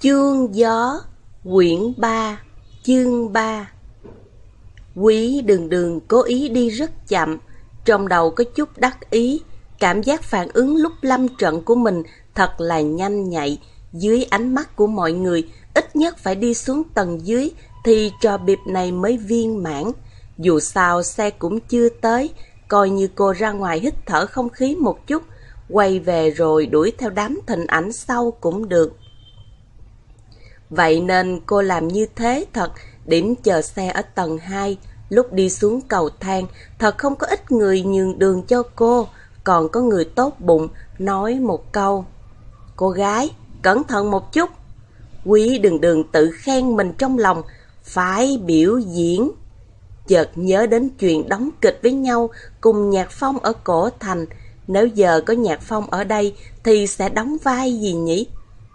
Chương gió, quyển 3, chương 3 Quý đường đường cố ý đi rất chậm, trong đầu có chút đắc ý, cảm giác phản ứng lúc lâm trận của mình thật là nhanh nhạy, dưới ánh mắt của mọi người, ít nhất phải đi xuống tầng dưới thì trò biệp này mới viên mãn. Dù sao xe cũng chưa tới, coi như cô ra ngoài hít thở không khí một chút, quay về rồi đuổi theo đám thịnh ảnh sau cũng được. Vậy nên cô làm như thế thật, điểm chờ xe ở tầng 2, lúc đi xuống cầu thang, thật không có ít người nhường đường cho cô, còn có người tốt bụng nói một câu. Cô gái, cẩn thận một chút. Quý đừng đừng tự khen mình trong lòng, phải biểu diễn. Chợt nhớ đến chuyện đóng kịch với nhau cùng Nhạc Phong ở cổ thành. Nếu giờ có Nhạc Phong ở đây thì sẽ đóng vai gì nhỉ?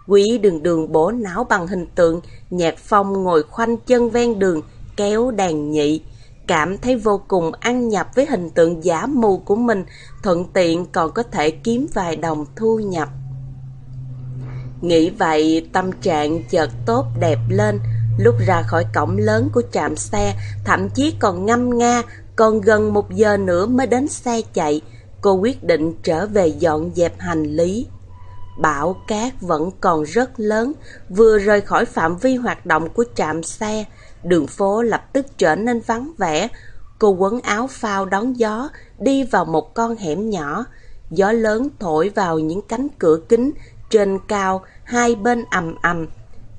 Quý đường đường bổ não bằng hình tượng, Nhạc Phong ngồi khoanh chân ven đường, kéo đàn nhị. Cảm thấy vô cùng ăn nhập với hình tượng giả mù của mình, thuận tiện còn có thể kiếm vài đồng thu nhập. Nghĩ vậy, tâm trạng chợt tốt đẹp lên, lúc ra khỏi cổng lớn của trạm xe, thậm chí còn ngâm nga, còn gần một giờ nữa mới đến xe chạy, cô quyết định trở về dọn dẹp hành lý. Bão cát vẫn còn rất lớn, vừa rời khỏi phạm vi hoạt động của trạm xe, đường phố lập tức trở nên vắng vẻ. Cô quấn áo phao đón gió, đi vào một con hẻm nhỏ. Gió lớn thổi vào những cánh cửa kính, trên cao, hai bên ầm ầm.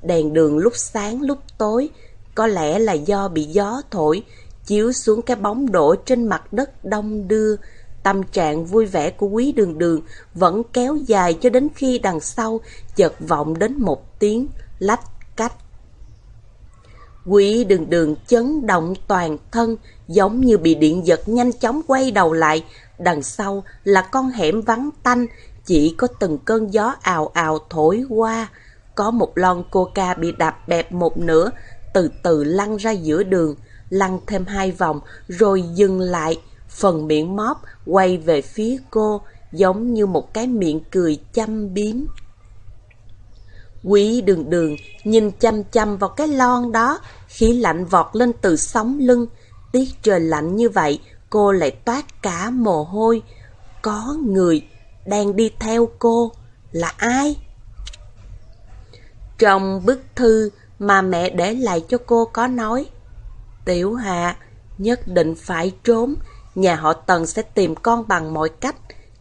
Đèn đường lúc sáng lúc tối, có lẽ là do bị gió thổi, chiếu xuống cái bóng đổ trên mặt đất đông đưa, Tâm trạng vui vẻ của quý đường đường vẫn kéo dài cho đến khi đằng sau chợt vọng đến một tiếng lách cách. Quý đường đường chấn động toàn thân giống như bị điện giật nhanh chóng quay đầu lại. Đằng sau là con hẻm vắng tanh, chỉ có từng cơn gió ào ào thổi qua. Có một lon coca bị đạp bẹp một nửa, từ từ lăn ra giữa đường, lăn thêm hai vòng rồi dừng lại phần miệng móp quay về phía cô giống như một cái miệng cười chăm biếm. Quý đường đường nhìn chăm chăm vào cái lon đó, khí lạnh vọt lên từ sóng lưng. Tiết trời lạnh như vậy, cô lại toát cả mồ hôi. Có người đang đi theo cô, là ai? Trong bức thư mà mẹ để lại cho cô có nói, Tiểu Hạ nhất định phải trốn, Nhà họ Tần sẽ tìm con bằng mọi cách.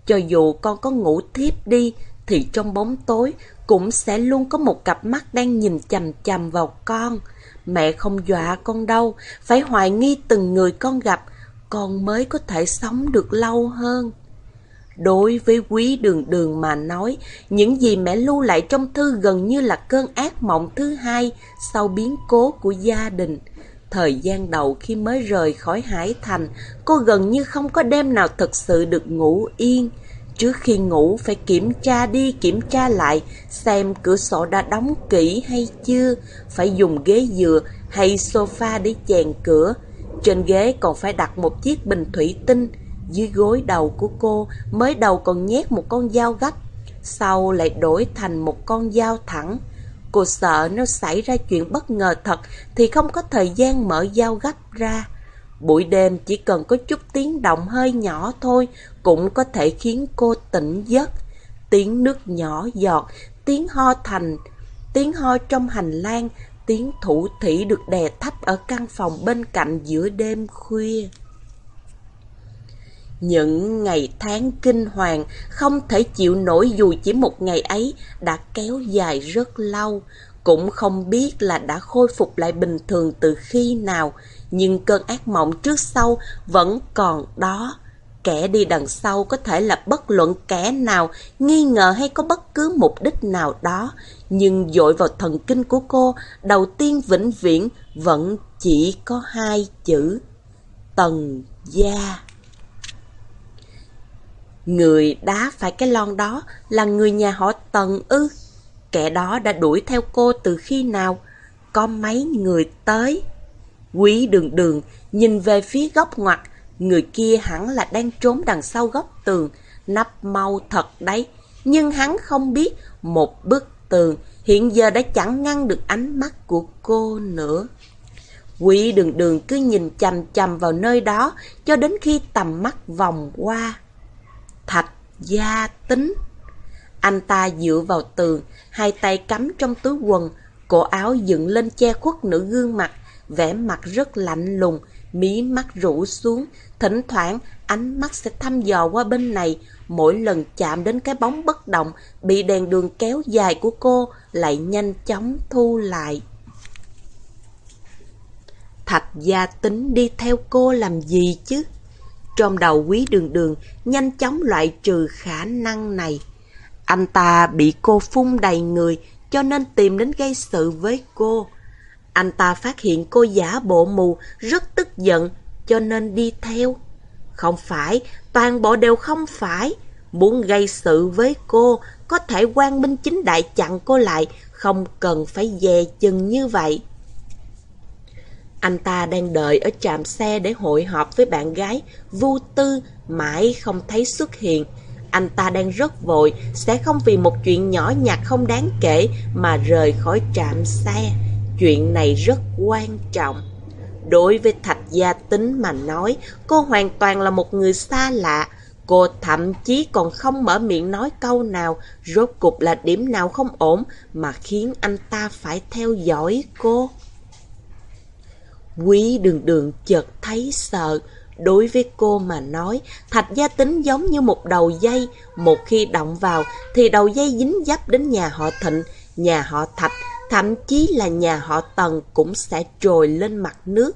Cho dù con có ngủ thiếp đi, thì trong bóng tối cũng sẽ luôn có một cặp mắt đang nhìn chằm chằm vào con. Mẹ không dọa con đâu, phải hoài nghi từng người con gặp, con mới có thể sống được lâu hơn. Đối với quý đường đường mà nói, những gì mẹ lưu lại trong thư gần như là cơn ác mộng thứ hai sau biến cố của gia đình. Thời gian đầu khi mới rời khỏi Hải Thành, cô gần như không có đêm nào thực sự được ngủ yên. Trước khi ngủ phải kiểm tra đi kiểm tra lại xem cửa sổ đã đóng kỹ hay chưa, phải dùng ghế dựa hay sofa để chèn cửa. Trên ghế còn phải đặt một chiếc bình thủy tinh. Dưới gối đầu của cô mới đầu còn nhét một con dao gấp, sau lại đổi thành một con dao thẳng. Cô sợ nếu xảy ra chuyện bất ngờ thật thì không có thời gian mở dao gấp ra. Buổi đêm chỉ cần có chút tiếng động hơi nhỏ thôi cũng có thể khiến cô tỉnh giấc. Tiếng nước nhỏ giọt, tiếng ho thành, tiếng ho trong hành lang, tiếng thủ thủy được đè thấp ở căn phòng bên cạnh giữa đêm khuya. Những ngày tháng kinh hoàng không thể chịu nổi dù chỉ một ngày ấy đã kéo dài rất lâu, cũng không biết là đã khôi phục lại bình thường từ khi nào, nhưng cơn ác mộng trước sau vẫn còn đó. Kẻ đi đằng sau có thể là bất luận kẻ nào, nghi ngờ hay có bất cứ mục đích nào đó, nhưng dội vào thần kinh của cô, đầu tiên vĩnh viễn vẫn chỉ có hai chữ Tần Gia. Người đá phải cái lon đó là người nhà họ Tần ư. Kẻ đó đã đuổi theo cô từ khi nào? Có mấy người tới. Quý đường đường nhìn về phía góc ngoặt, người kia hẳn là đang trốn đằng sau góc tường, nắp mau thật đấy. Nhưng hắn không biết một bức tường hiện giờ đã chẳng ngăn được ánh mắt của cô nữa. Quý đường đường cứ nhìn chằm chằm vào nơi đó cho đến khi tầm mắt vòng qua. Thạch gia tính. Anh ta dựa vào tường, hai tay cắm trong túi quần, cổ áo dựng lên che khuất nửa gương mặt, vẻ mặt rất lạnh lùng, mí mắt rũ xuống, thỉnh thoảng ánh mắt sẽ thăm dò qua bên này, mỗi lần chạm đến cái bóng bất động bị đèn đường kéo dài của cô lại nhanh chóng thu lại. Thạch gia tính đi theo cô làm gì chứ? Trong đầu quý đường đường nhanh chóng loại trừ khả năng này. Anh ta bị cô phun đầy người cho nên tìm đến gây sự với cô. Anh ta phát hiện cô giả bộ mù, rất tức giận, cho nên đi theo. Không phải, toàn bộ đều không phải. Muốn gây sự với cô, có thể quan minh chính đại chặn cô lại, không cần phải dè chừng như vậy. Anh ta đang đợi ở trạm xe để hội họp với bạn gái, Vu Tư, mãi không thấy xuất hiện. Anh ta đang rất vội, sẽ không vì một chuyện nhỏ nhặt không đáng kể mà rời khỏi trạm xe. Chuyện này rất quan trọng. Đối với Thạch Gia Tính mà nói, cô hoàn toàn là một người xa lạ. Cô thậm chí còn không mở miệng nói câu nào, rốt cục là điểm nào không ổn mà khiến anh ta phải theo dõi cô. Quý đường đường chợt thấy sợ. Đối với cô mà nói, thạch gia tính giống như một đầu dây. Một khi động vào thì đầu dây dính dấp đến nhà họ thịnh, nhà họ thạch, thậm chí là nhà họ tần cũng sẽ trồi lên mặt nước.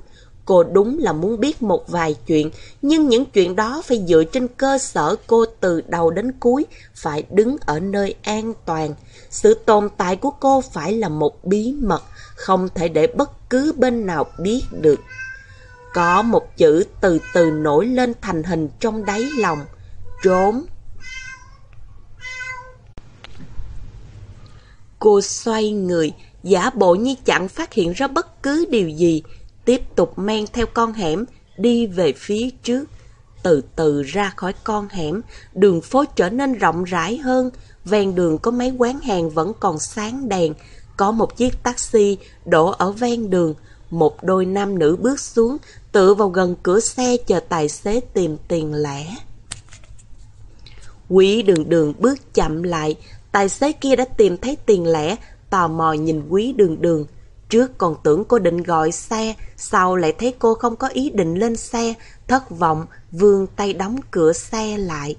Cô đúng là muốn biết một vài chuyện, nhưng những chuyện đó phải dựa trên cơ sở cô từ đầu đến cuối, phải đứng ở nơi an toàn. Sự tồn tại của cô phải là một bí mật, không thể để bất cứ bên nào biết được. Có một chữ từ từ nổi lên thành hình trong đáy lòng, trốn. Cô xoay người, giả bộ như chẳng phát hiện ra bất cứ điều gì, tiếp tục men theo con hẻm, đi về phía trước. Từ từ ra khỏi con hẻm, đường phố trở nên rộng rãi hơn, ven đường có mấy quán hàng vẫn còn sáng đèn, có một chiếc taxi đổ ở ven đường, một đôi nam nữ bước xuống, tự vào gần cửa xe chờ tài xế tìm tiền lẻ. Quý đường đường bước chậm lại, tài xế kia đã tìm thấy tiền lẻ, tò mò nhìn quý đường đường. Trước còn tưởng cô định gọi xe, sau lại thấy cô không có ý định lên xe, thất vọng, vươn tay đóng cửa xe lại.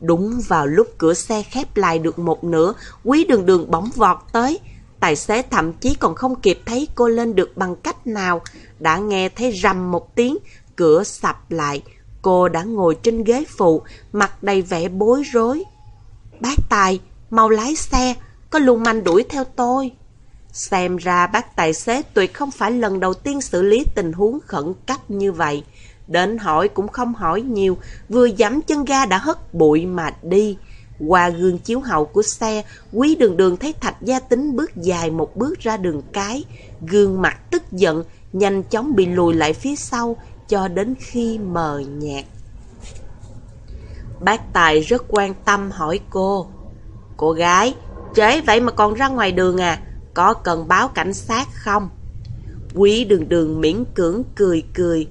Đúng vào lúc cửa xe khép lại được một nửa, quý đường đường bóng vọt tới. Tài xế thậm chí còn không kịp thấy cô lên được bằng cách nào. Đã nghe thấy rầm một tiếng, cửa sập lại. Cô đã ngồi trên ghế phụ, mặt đầy vẻ bối rối. Bác Tài, mau lái xe, có lung manh đuổi theo tôi. Xem ra bác tài xế tuyệt không phải lần đầu tiên xử lý tình huống khẩn cấp như vậy. Đến hỏi cũng không hỏi nhiều, vừa dẫm chân ga đã hất bụi mà đi. Qua gương chiếu hậu của xe, quý đường đường thấy thạch gia tính bước dài một bước ra đường cái. Gương mặt tức giận, nhanh chóng bị lùi lại phía sau cho đến khi mờ nhạt. Bác Tài rất quan tâm hỏi cô. Cô gái, trễ vậy mà còn ra ngoài đường à? Có cần báo cảnh sát không? Quý đường đường miễn cưỡng cười cười.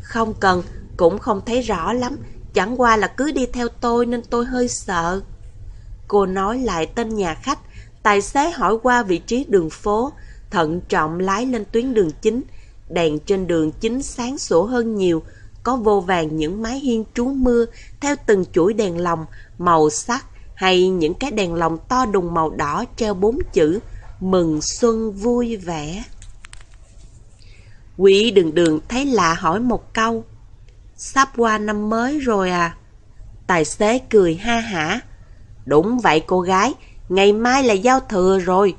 Không cần, cũng không thấy rõ lắm. Chẳng qua là cứ đi theo tôi nên tôi hơi sợ. Cô nói lại tên nhà khách, tài xế hỏi qua vị trí đường phố, thận trọng lái lên tuyến đường chính. Đèn trên đường chính sáng sủa hơn nhiều, có vô vàng những mái hiên trú mưa theo từng chuỗi đèn lồng màu sắc hay những cái đèn lồng to đùng màu đỏ treo bốn chữ mừng xuân vui vẻ. Quỷ đường đường thấy lạ hỏi một câu. Sắp qua năm mới rồi à? Tài xế cười ha hả. Đúng vậy cô gái, ngày mai là giao thừa rồi.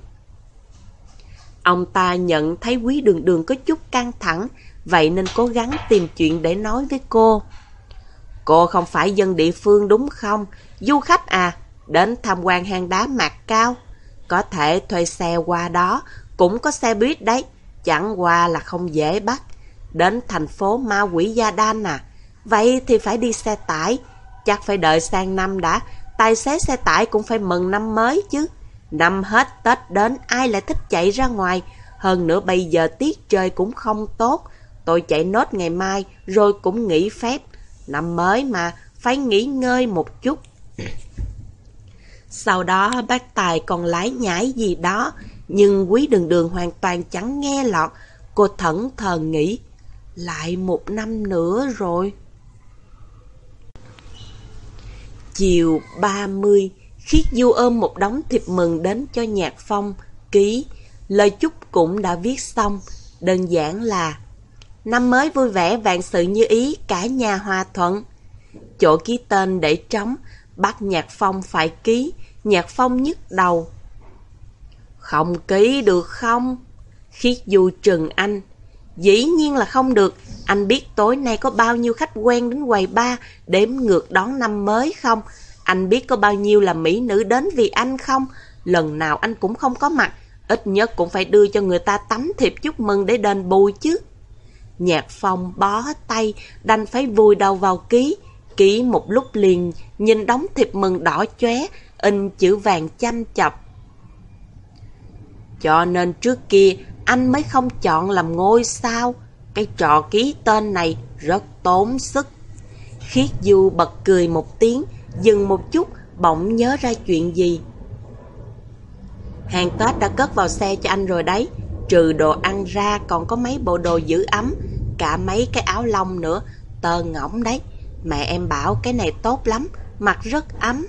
Ông ta nhận thấy quý đường đường có chút căng thẳng, vậy nên cố gắng tìm chuyện để nói với cô. Cô không phải dân địa phương đúng không? Du khách à, đến tham quan hang đá mạc cao. Có thể thuê xe qua đó, cũng có xe buýt đấy, chẳng qua là không dễ bắt. Đến thành phố ma quỷ Gia Đan à, vậy thì phải đi xe tải, chắc phải đợi sang năm đã, tài xế xe tải cũng phải mừng năm mới chứ. Năm hết Tết đến ai lại thích chạy ra ngoài. Hơn nữa bây giờ tiết trời cũng không tốt. Tôi chạy nốt ngày mai rồi cũng nghỉ phép. Năm mới mà, phải nghỉ ngơi một chút. Sau đó bác Tài còn lái nhảy gì đó, nhưng quý đường đường hoàn toàn chẳng nghe lọt. Cô thẫn thờ nghĩ, lại một năm nữa rồi. Chiều 30, Khiết Du ôm một đống thiệp mừng đến cho Nhạc Phong, ký. Lời chúc cũng đã viết xong, đơn giản là Năm mới vui vẻ vạn sự như ý, cả nhà hòa thuận. Chỗ ký tên để trống, bắt Nhạc Phong phải ký, Nhạc Phong nhức đầu. Không ký được không? Khiết Du trừng anh. Dĩ nhiên là không được. Anh biết tối nay có bao nhiêu khách quen đến quầy ba đếm ngược đón năm mới không? Anh biết có bao nhiêu là mỹ nữ đến vì anh không? Lần nào anh cũng không có mặt. Ít nhất cũng phải đưa cho người ta tấm thiệp chúc mừng để đền bù chứ. Nhạc phong bó tay, đành phải vùi đầu vào ký. Ký một lúc liền, nhìn đóng thiệp mừng đỏ chóe, in chữ vàng chăm chọc. Cho nên trước kia, anh mới không chọn làm ngôi sao. Cái trò ký tên này rất tốn sức. Khiết Du bật cười một tiếng, dừng một chút, bỗng nhớ ra chuyện gì. Hàng Tết đã cất vào xe cho anh rồi đấy. Trừ đồ ăn ra còn có mấy bộ đồ giữ ấm, cả mấy cái áo lông nữa, tơ ngỗng đấy. Mẹ em bảo cái này tốt lắm, mặc rất ấm.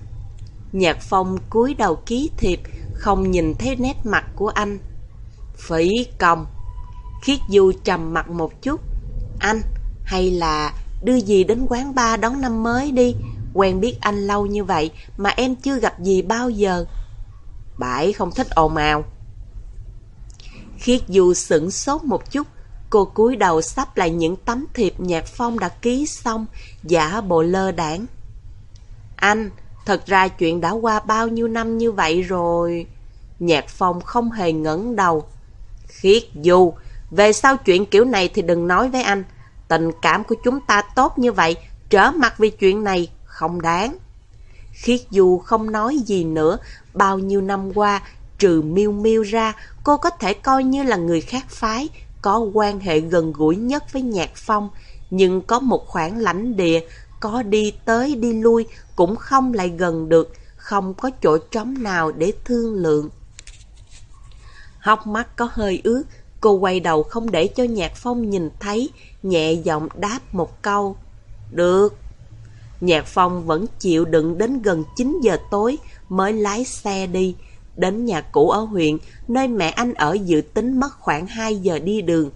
Nhạc phong cúi đầu ký thiệp, không nhìn thấy nét mặt của anh. Phí công. Khiết Du trầm mặt một chút. Anh, hay là đưa gì đến quán ba đón năm mới đi. Quen biết anh lâu như vậy mà em chưa gặp gì bao giờ. Bãi không thích ồn ào. Khiết Du sửng sốt một chút, cô cúi đầu sắp lại những tấm thiệp nhạc phong đã ký xong, giả bộ lơ đảng. Anh, thật ra chuyện đã qua bao nhiêu năm như vậy rồi. Nhạc phong không hề ngẩng đầu. Khiết Du, về sau chuyện kiểu này thì đừng nói với anh. Tình cảm của chúng ta tốt như vậy, trở mặt vì chuyện này không đáng. Khiết dù không nói gì nữa, bao nhiêu năm qua, trừ miêu miêu ra, cô có thể coi như là người khác phái, có quan hệ gần gũi nhất với Nhạc Phong, nhưng có một khoảng lãnh địa, có đi tới đi lui cũng không lại gần được, không có chỗ trống nào để thương lượng. Hóc mắt có hơi ướt, cô quay đầu không để cho Nhạc Phong nhìn thấy, nhẹ giọng đáp một câu. Được. Nhạc Phong vẫn chịu đựng đến gần 9 giờ tối mới lái xe đi. Đến nhà cũ ở huyện, nơi mẹ anh ở dự tính mất khoảng 2 giờ đi đường.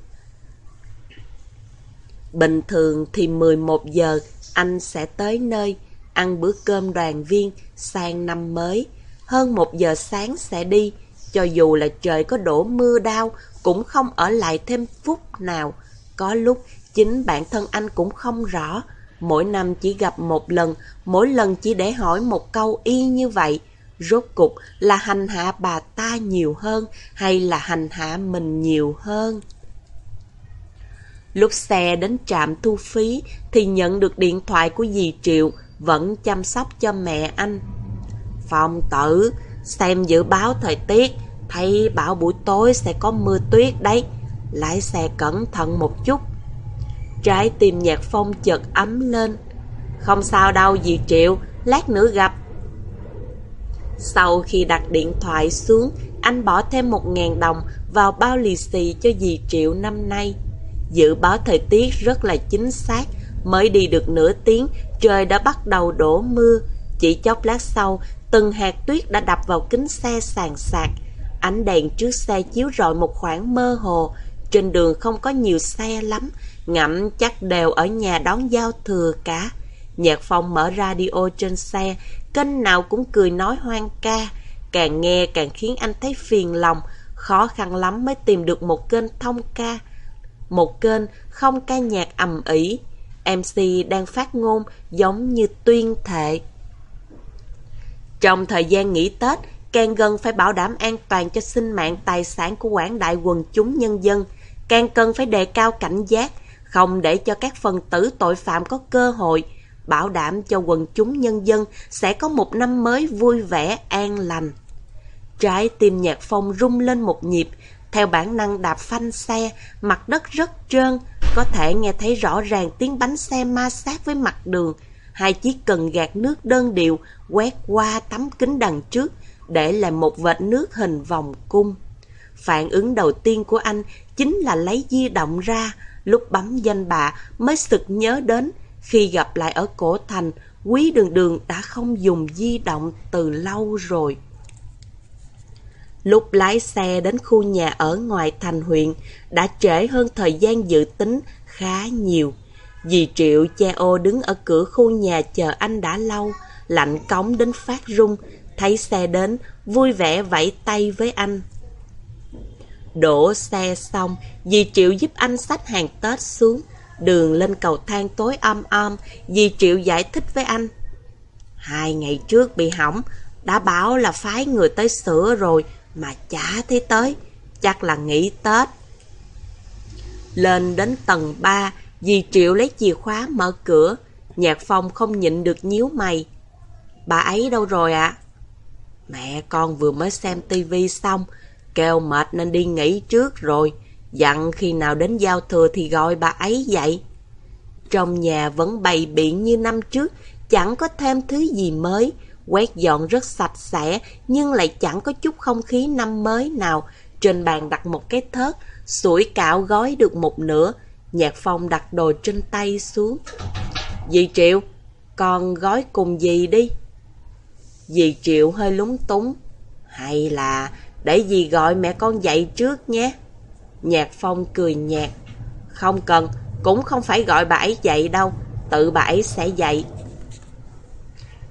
Bình thường thì 11 giờ anh sẽ tới nơi, ăn bữa cơm đoàn viên, sang năm mới. Hơn một giờ sáng sẽ đi, cho dù là trời có đổ mưa đau, cũng không ở lại thêm phút nào. Có lúc chính bản thân anh cũng không rõ. Mỗi năm chỉ gặp một lần, mỗi lần chỉ để hỏi một câu y như vậy. Rốt cục là hành hạ bà ta nhiều hơn hay là hành hạ mình nhiều hơn? Lúc xe đến trạm thu phí thì nhận được điện thoại của dì Triệu vẫn chăm sóc cho mẹ anh. Phòng tử, xem dự báo thời tiết, thấy bảo buổi tối sẽ có mưa tuyết đấy. Lái xe cẩn thận một chút. Trái tim nhạc phong chợt ấm lên. Không sao đâu dì Triệu, lát nữa gặp. Sau khi đặt điện thoại xuống, anh bỏ thêm một ngàn đồng vào bao lì xì cho dì Triệu năm nay. Dự báo thời tiết rất là chính xác, mới đi được nửa tiếng, trời đã bắt đầu đổ mưa. Chỉ chốc lát sau, từng hạt tuyết đã đập vào kính xe sàn sạc. Ánh đèn trước xe chiếu rọi một khoảng mơ hồ, trên đường không có nhiều xe lắm, ngậm chắc đều ở nhà đón giao thừa cả. Nhạc phong mở radio trên xe, kênh nào cũng cười nói hoang ca. Càng nghe càng khiến anh thấy phiền lòng, khó khăn lắm mới tìm được một kênh thông ca. Một kênh không ca nhạc ầm ĩ. MC đang phát ngôn giống như tuyên thệ. Trong thời gian nghỉ Tết, càng gần phải bảo đảm an toàn cho sinh mạng tài sản của quảng đại quần chúng nhân dân, càng cần phải đề cao cảnh giác, không để cho các phần tử tội phạm có cơ hội, bảo đảm cho quần chúng nhân dân sẽ có một năm mới vui vẻ, an lành. Trái tim nhạc phong rung lên một nhịp, theo bản năng đạp phanh xe, mặt đất rất trơn, có thể nghe thấy rõ ràng tiếng bánh xe ma sát với mặt đường. Hai chiếc cần gạt nước đơn điệu quét qua tấm kính đằng trước, để lại một vệt nước hình vòng cung. Phản ứng đầu tiên của anh chính là lấy di động ra, lúc bấm danh bạ mới sực nhớ đến khi gặp lại ở cổ thành, quý đường đường đã không dùng di động từ lâu rồi. Lúc lái xe đến khu nhà ở ngoài thành huyện, đã trễ hơn thời gian dự tính khá nhiều. Dì Triệu che ô đứng ở cửa khu nhà chờ anh đã lâu, lạnh cống đến phát rung, thấy xe đến, vui vẻ vẫy tay với anh. Đổ xe xong, dì Triệu giúp anh xách hàng Tết xuống. Đường lên cầu thang tối om om, dì Triệu giải thích với anh. Hai ngày trước bị hỏng, đã bảo là phái người tới sửa rồi, mà chả thấy tới, chắc là nghỉ Tết. Lên đến tầng 3, dì Triệu lấy chìa khóa mở cửa, Nhạc Phong không nhịn được nhíu mày. Bà ấy đâu rồi ạ? Mẹ con vừa mới xem tivi xong, kêu mệt nên đi nghỉ trước rồi. Dặn khi nào đến giao thừa thì gọi bà ấy dậy. Trong nhà vẫn bày biện như năm trước, chẳng có thêm thứ gì mới. Quét dọn rất sạch sẽ, nhưng lại chẳng có chút không khí năm mới nào. Trên bàn đặt một cái thớt, sủi cạo gói được một nửa. Nhạc phong đặt đồ trên tay xuống. Dì Triệu, con gói cùng dì đi. Dì Triệu hơi lúng túng. Hay là để dì gọi mẹ con dậy trước nhé. Nhạc Phong cười nhạt. Không cần, cũng không phải gọi bà ấy dậy đâu, tự bà ấy sẽ dậy.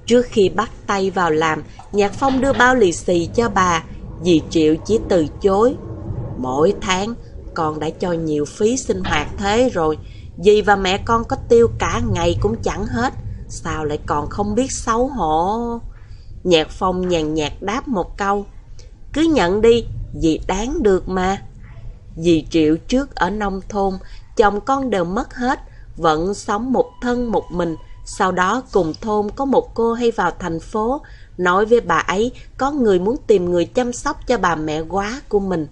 Trước khi bắt tay vào làm, Nhạc Phong đưa bao lì xì cho bà, dì Triệu chỉ từ chối. Mỗi tháng, con đã cho nhiều phí sinh hoạt thế rồi, dì và mẹ con có tiêu cả ngày cũng chẳng hết, sao lại còn không biết xấu hổ? Nhạc Phong nhàn nhạt đáp một câu, cứ nhận đi, dì đáng được mà. Dì Triệu trước ở nông thôn, chồng con đều mất hết, vẫn sống một thân một mình. Sau đó cùng thôn có một cô hay vào thành phố, nói với bà ấy có người muốn tìm người chăm sóc cho bà mẹ quá của mình.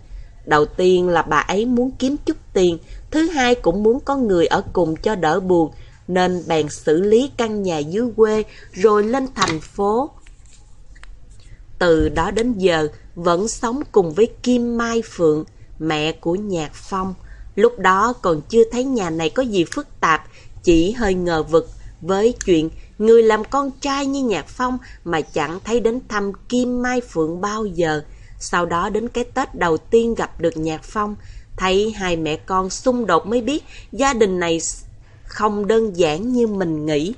Đầu tiên là bà ấy muốn kiếm chút tiền, thứ hai cũng muốn có người ở cùng cho đỡ buồn, nên bèn xử lý căn nhà dưới quê rồi lên thành phố. Từ đó đến giờ, vẫn sống cùng với Kim Mai Phượng, mẹ của Nhạc Phong. Lúc đó còn chưa thấy nhà này có gì phức tạp, chỉ hơi ngờ vực với chuyện người làm con trai như Nhạc Phong mà chẳng thấy đến thăm Kim Mai Phượng bao giờ. Sau đó đến cái Tết đầu tiên gặp được Nhạc Phong, thấy hai mẹ con xung đột mới biết gia đình này không đơn giản như mình nghĩ.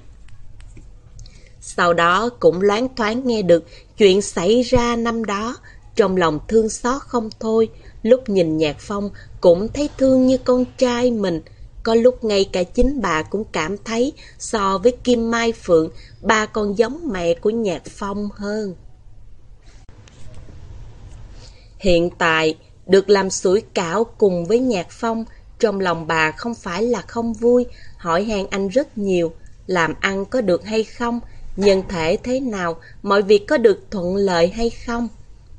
Sau đó cũng loáng thoáng nghe được chuyện xảy ra năm đó, trong lòng thương xót không thôi, lúc nhìn Nhạc Phong cũng thấy thương như con trai mình. Có lúc ngay cả chính bà cũng cảm thấy so với Kim Mai Phượng, bà còn giống mẹ của Nhạc Phong hơn. Hiện tại, được làm sủi cảo cùng với Nhạc Phong, trong lòng bà không phải là không vui, hỏi han anh rất nhiều, làm ăn có được hay không, nhân thể thế nào, mọi việc có được thuận lợi hay không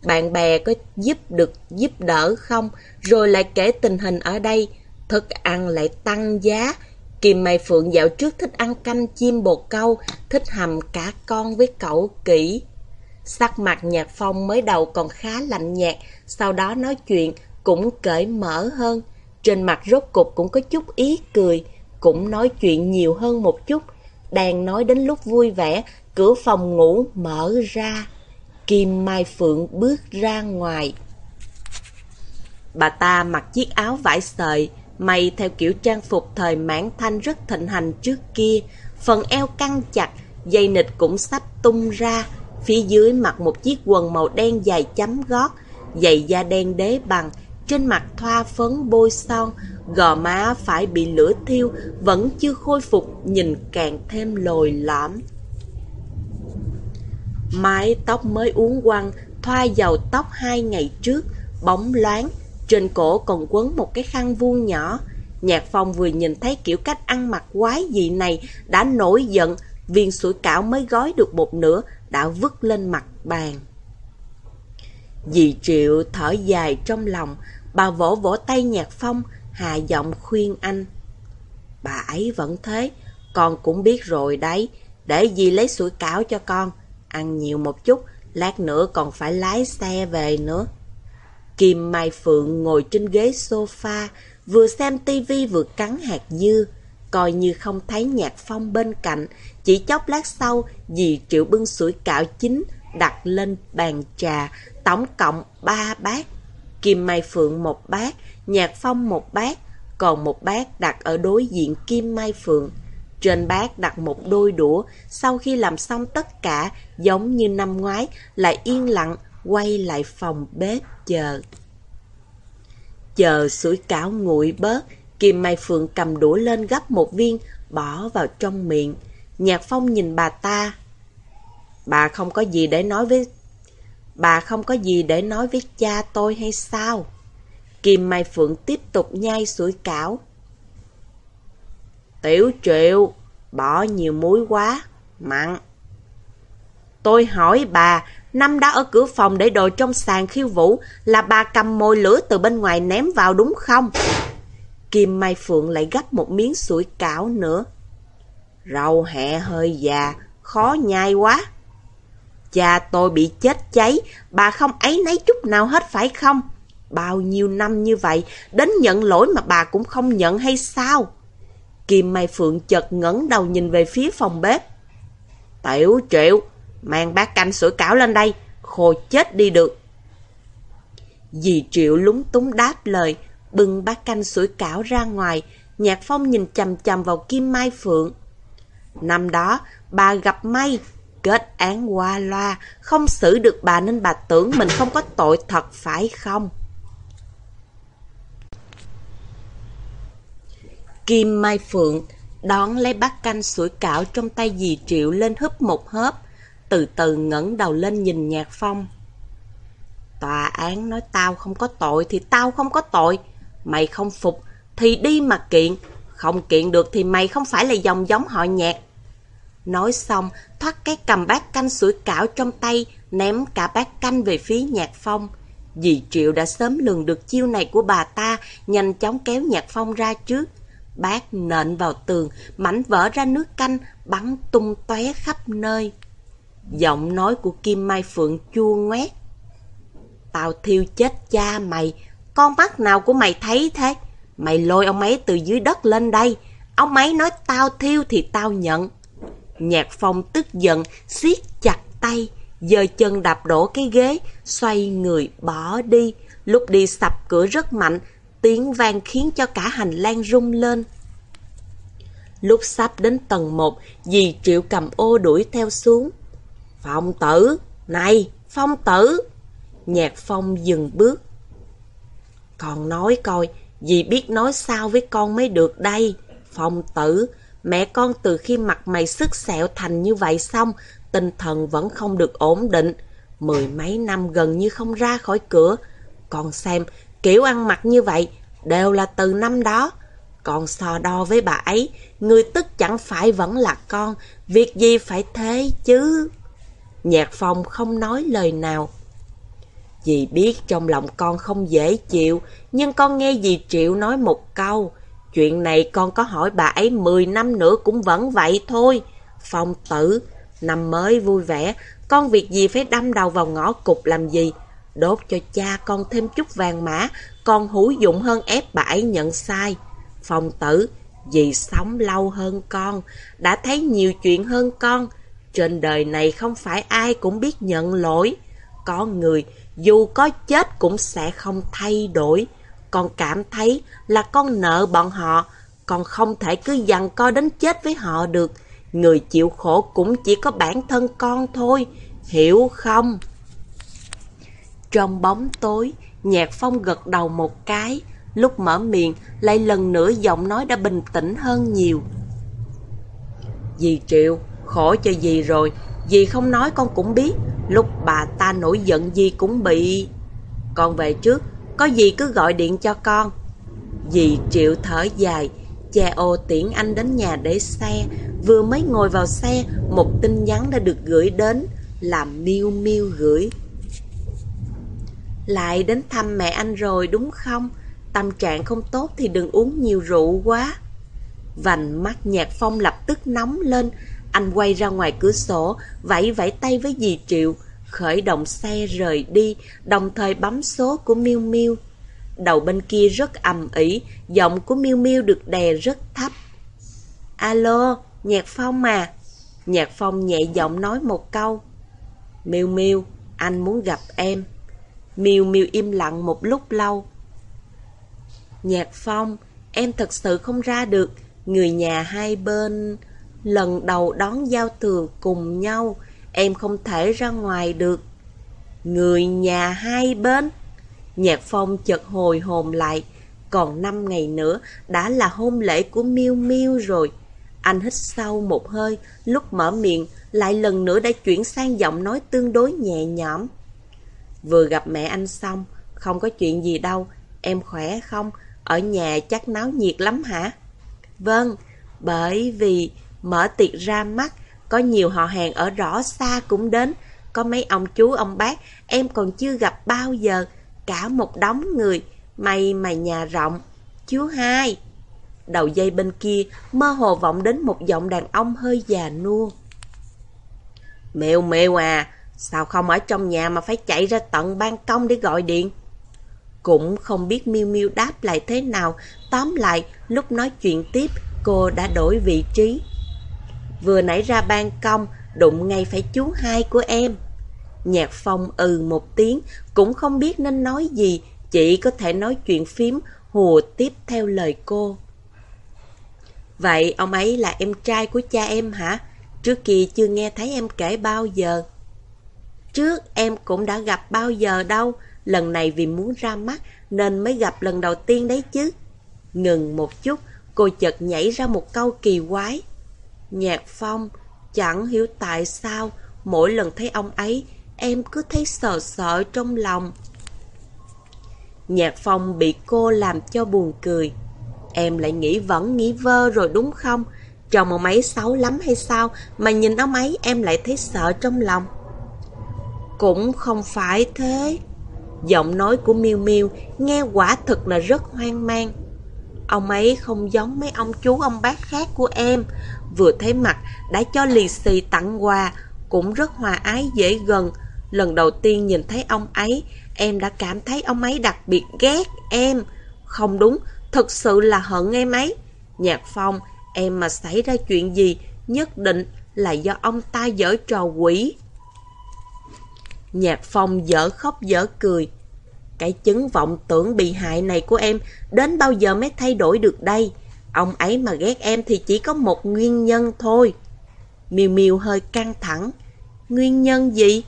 bạn bè có giúp được giúp đỡ không, rồi lại kể tình hình ở đây, thức ăn lại tăng giá. Kim Mai Phượng dạo trước thích ăn canh chim bồ câu, thích hầm cả con với cậu kỹ. Sắc mặt nhạc phong mới đầu còn khá lạnh nhạt, sau đó nói chuyện cũng cởi mở hơn. Trên mặt rốt cục cũng có chút ý cười, cũng nói chuyện nhiều hơn một chút. Đang nói đến lúc vui vẻ, cửa phòng ngủ mở ra. Kim Mai Phượng bước ra ngoài. Bà ta mặc chiếc áo vải sợi, may theo kiểu trang phục thời mãn thanh rất thịnh hành trước kia, phần eo căng chặt, dây nịch cũng sắp tung ra, phía dưới mặc một chiếc quần màu đen dài chấm gót, giày da đen đế bằng, trên mặt thoa phấn bôi son, gò má phải bị lửa thiêu, vẫn chưa khôi phục, nhìn càng thêm lồi lõm. Mái tóc mới uống quăng, thoa dầu tóc hai ngày trước, bóng loáng, trên cổ còn quấn một cái khăn vuông nhỏ. Nhạc phong vừa nhìn thấy kiểu cách ăn mặc quái dị này đã nổi giận, viên sủi cảo mới gói được một nửa đã vứt lên mặt bàn. Dì Triệu thở dài trong lòng, bà vỗ vỗ tay Nhạc Phong, hạ giọng khuyên anh. Bà ấy vẫn thế, con cũng biết rồi đấy, để dì lấy sủi cảo cho con, ăn nhiều một chút, lát nữa còn phải lái xe về nữa. Kim Mai Phượng ngồi trên ghế sofa, vừa xem tivi vừa cắn hạt dưa, coi như không thấy nhạc phong bên cạnh. Chỉ chốc lát sau, dì Triệu bưng sủi cảo chín đặt lên bàn trà, tổng cộng ba bát. Kim Mai Phượng một bát, nhạc phong một bát, còn một bát đặt ở đối diện Kim Mai Phượng. Trên bát đặt một đôi đũa, sau khi làm xong tất cả, giống như năm ngoái, lại yên lặng quay lại phòng bếp chờ. Chờ sủi cảo nguội bớt, Kim Mai Phượng cầm đũa lên gấp một viên, bỏ vào trong miệng. Nhạc Phong nhìn bà ta. Bà không có gì để nói với... Bà không có gì để nói với cha tôi hay sao? Kim Mai Phượng tiếp tục nhai sủi cảo. Tiểu triệu, bỏ nhiều muối quá, mặn. Tôi hỏi bà, năm đó ở cửa phòng để đồ trong sàn khiêu vũ là bà cầm mồi lửa từ bên ngoài ném vào đúng không? Kim Mai Phượng lại gấp một miếng sủi cảo nữa. Rau hẹ hơi già, khó nhai quá. Cha tôi bị chết cháy, bà không ấy nấy chút nào hết phải không? Bao nhiêu năm như vậy, đến nhận lỗi mà bà cũng không nhận hay sao? Kim Mai Phượng chợt ngẩng đầu nhìn về phía phòng bếp. Tiểu triệu, mang bát canh sủi cảo lên đây, khô chết đi được. Dì Triệu lúng túng đáp lời, bưng bát canh sủi cảo ra ngoài, Nhạc Phong nhìn chầm chầm vào Kim Mai Phượng. Năm đó, bà gặp may, kết án qua loa, không xử được bà nên bà tưởng mình không có tội thật phải không? Kim Mai Phượng đón lấy bát canh sủi cảo trong tay dì Triệu lên húp một hớp, từ từ ngẩng đầu lên nhìn Nhạc Phong. Tòa án nói tao không có tội thì tao không có tội. Mày không phục thì đi mà kiện. Không kiện được thì mày không phải là dòng giống họ nhạc. Nói xong, thoát cái cầm bát canh sủi cảo trong tay, ném cả bát canh về phía Nhạc Phong. Dì Triệu đã sớm lường được chiêu này của bà ta, nhanh chóng kéo Nhạc Phong ra trước. Bát nện vào tường, mảnh vỡ ra nước canh, bắn tung tóe khắp nơi. Giọng nói của Kim Mai Phượng chua ngoét. Tao thiêu chết cha mày, con mắt nào của mày thấy thế? Mày lôi ông ấy từ dưới đất lên đây. Ông ấy nói tao thiêu thì tao nhận. Nhạc phong tức giận, siết chặt tay, giơ chân đạp đổ cái ghế, xoay người bỏ đi. Lúc đi sập cửa rất mạnh, tiếng vang khiến cho cả hành lang rung lên. Lúc sắp đến tầng 1, dì Triệu cầm ô đuổi theo xuống. Phong tử! Này! Phong tử! Nhạc phong dừng bước con nói coi, dì biết nói sao với con mới được đây. Phong tử! Mẹ con từ khi mặt mày sức sẹo thành như vậy xong, tinh thần vẫn không được ổn định. Mười mấy năm gần như không ra khỏi cửa. Con xem, kiểu ăn mặc như vậy, đều là từ năm đó. Con so đo với bà ấy, người tức chẳng phải vẫn là con, việc gì phải thế chứ. Nhạc phong không nói lời nào. Dì biết trong lòng con không dễ chịu, nhưng con nghe dì Triệu nói một câu. Chuyện này con có hỏi bà ấy 10 năm nữa cũng vẫn vậy thôi. Phong tử, năm mới vui vẻ, con việc gì phải đâm đầu vào ngõ cục làm gì? Đốt cho cha con thêm chút vàng mã, con hữu dụng hơn ép bà ấy nhận sai. Phong tử, dì sống lâu hơn con, đã thấy nhiều chuyện hơn con, trên đời này không phải ai cũng biết nhận lỗi. Có người dù có chết cũng sẽ không thay đổi. Con cảm thấy là con nợ bọn họ, con không thể cứ dằn co đến chết với họ được. Người chịu khổ cũng chỉ có bản thân con thôi, hiểu không? Trong bóng tối, Nhạc Phong gật đầu một cái, lúc mở miệng lại lần nữa giọng nói đã bình tĩnh hơn nhiều. Dì Triệu, Khổ cho dì rồi, dì không nói con cũng biết, lúc bà ta nổi giận gì cũng bị... Con về trước, có gì cứ gọi điện cho con. Dì triệu thở dài, cha ô tiễn anh đến nhà để xe, vừa mới ngồi vào xe, một tin nhắn đã được gửi đến, làm miêu miêu gửi. Lại đến thăm mẹ anh rồi đúng không? Tâm trạng không tốt thì đừng uống nhiều rượu quá. Vành mắt nhạc phong lập tức nóng lên. Anh quay ra ngoài cửa sổ, vẫy vẫy tay với dì Triệu, khởi động xe rời đi, đồng thời bấm số của Miu Miu. Đầu bên kia rất ầm ĩ, giọng của Miu Miu được đè rất thấp. Alo, Nhạc Phong mà. Nhạc Phong nhẹ giọng nói một câu. Miu Miu, anh muốn gặp em. Miu Miu im lặng một lúc lâu. Nhạc Phong, em thật sự không ra được. Người nhà hai bên lần đầu đón giao thừa cùng nhau, em không thể ra ngoài được. Người nhà hai bên. Nhạc Phong chợt hồi hồn lại, còn năm ngày nữa đã là hôn lễ của Miu Miu rồi. Anh hít sâu một hơi, lúc mở miệng lại lần nữa đã chuyển sang giọng nói tương đối nhẹ nhõm. Vừa gặp mẹ anh xong, không có chuyện gì đâu, em khỏe không? Ở nhà chắc náo nhiệt lắm hả? Vâng, bởi vì mở tiệc ra mắt, có nhiều họ hàng ở rõ xa cũng đến, có mấy ông chú ông bác em còn chưa gặp bao giờ, cả một đống người, may mà nhà rộng. Chú hai. Đầu dây bên kia mơ hồ vọng đến một giọng đàn ông hơi già nua. Mèo mèo à, sao không ở trong nhà mà phải chạy ra tận ban công để gọi điện? Cũng không biết miu miu đáp lại thế nào, tóm lại lúc nói chuyện tiếp cô đã đổi vị trí. Vừa nãy ra ban công, đụng ngay phải chú hai của em. Nhạc phong ừ một tiếng, cũng không biết nên nói gì, chỉ có thể nói chuyện phím, hùa tiếp theo lời cô. Vậy ông ấy là em trai của cha em hả? Trước kia chưa nghe thấy em kể bao giờ. Trước em cũng đã gặp bao giờ đâu, lần này vì muốn ra mắt nên mới gặp lần đầu tiên đấy chứ. Ngừng một chút, cô chợt nhảy ra một câu kỳ quái. Nhạc Phong, chẳng hiểu tại sao mỗi lần thấy ông ấy em cứ thấy sợ sợ trong lòng. Nhạc Phong bị cô làm cho buồn cười. Em lại nghĩ vẫn nghĩ vơ rồi đúng không? Chồng ông ấy xấu lắm hay sao mà nhìn ông ấy em lại thấy sợ trong lòng? Cũng không phải thế. Giọng nói của Miu Miu nghe quả thực là rất hoang mang. Ông ấy không giống mấy ông chú ông bác khác của em. Vừa thấy mặt đã cho lì xì tặng quà, cũng rất hòa ái dễ gần. Lần đầu tiên nhìn thấy ông ấy, em đã cảm thấy ông ấy đặc biệt ghét em. Không đúng, thực sự là hận em ấy. Nhạc Phong, em mà xảy ra chuyện gì, nhất định là do ông ta dở trò quỷ. Nhạc Phong dở khóc dở cười. Cái chứng vọng tưởng bị hại này của em đến bao giờ mới thay đổi được đây? Ông ấy mà ghét em thì chỉ có một nguyên nhân thôi. Miêu Miêu hơi căng thẳng. Nguyên nhân gì?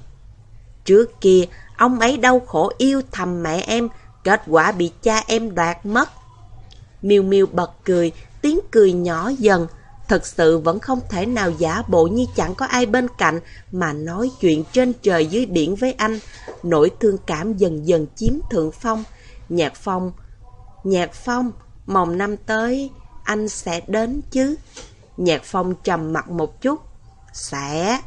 Trước kia, ông ấy đau khổ yêu thầm mẹ em, kết quả bị cha em đoạt mất. Miêu Miêu bật cười, tiếng cười nhỏ dần. Thật sự vẫn không thể nào giả bộ như chẳng có ai bên cạnh mà nói chuyện trên trời dưới biển với anh. Nỗi thương cảm dần dần chiếm thượng phong. Nhạc phong, nhạc phong, mồng năm tới, anh sẽ đến chứ? Nhạc phong trầm mặt một chút. Sẽ...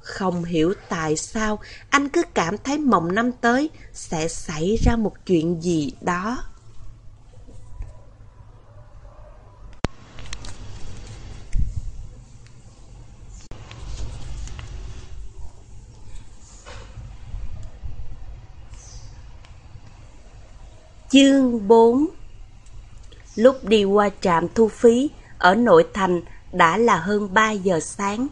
Không hiểu tại sao anh cứ cảm thấy mộng năm tới sẽ xảy ra một chuyện gì đó. Chương 4 Lúc đi qua trạm thu phí ở nội thành đã là hơn 3 giờ sáng.